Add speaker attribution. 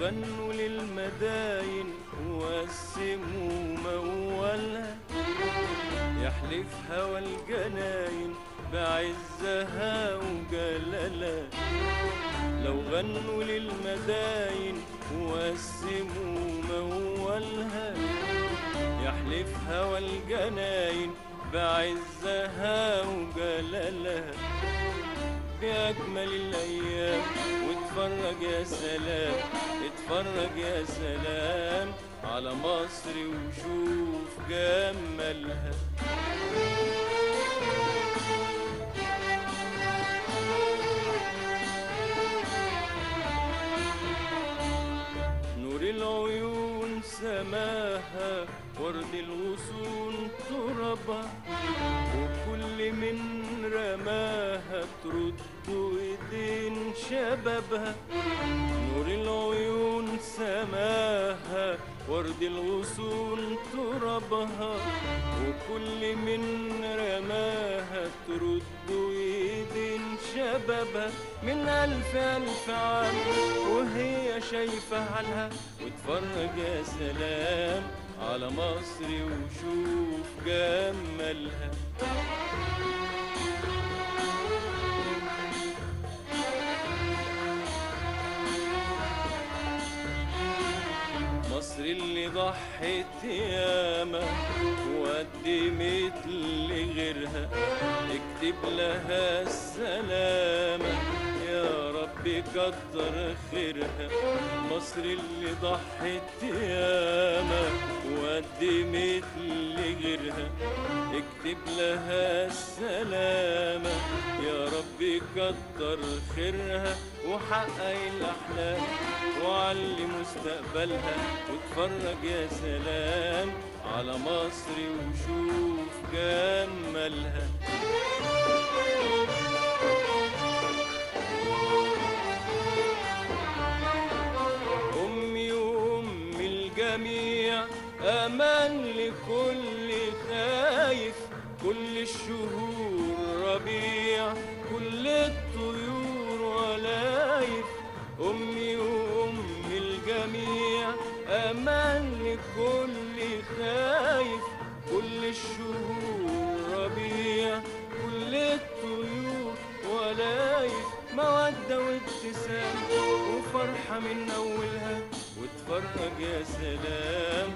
Speaker 1: غنوا للمداين وقسموا مولها يحلف هوى الجناين بعزها وجلالها لو غنوا للمداين وقسموا مولها يحلف هوى الجناين بعزها وجلالها بأجمل الأيام واتفرج يا سلام. اتفرج يا سلام على مصر وشوف جمالها. نور العيون سماها ورد الغصون تربها وكل من رماها ترد ايدين شبابها نور العيون سماها ورد الغصون تربها وكل من رماها ترد ايدين شبابها. من ألف ألف عام وهي شايفة حالها واتفرج يا سلام على مصر وشوف جمالها. مصر اللي ضحت ياما وقدمت لغيرها اكتب لها السلامة يا رب كتر خيرها. مصر اللي ضحت ياما وقدمت لغيرها اكتب لها السلامة يا رب كتر خيرها وحقق الأحلام وعلي مستقبلها واتفرج يا سلام على مصر وشوف جمالها. أمي وأم الجميع أمان لكل خايف كل الشهور ربيع أمان لكل خايف كل الشهور ربيع كل الطيور ولايف. مودة وابتسام وفرحة من أولها واتفرج يا سلام.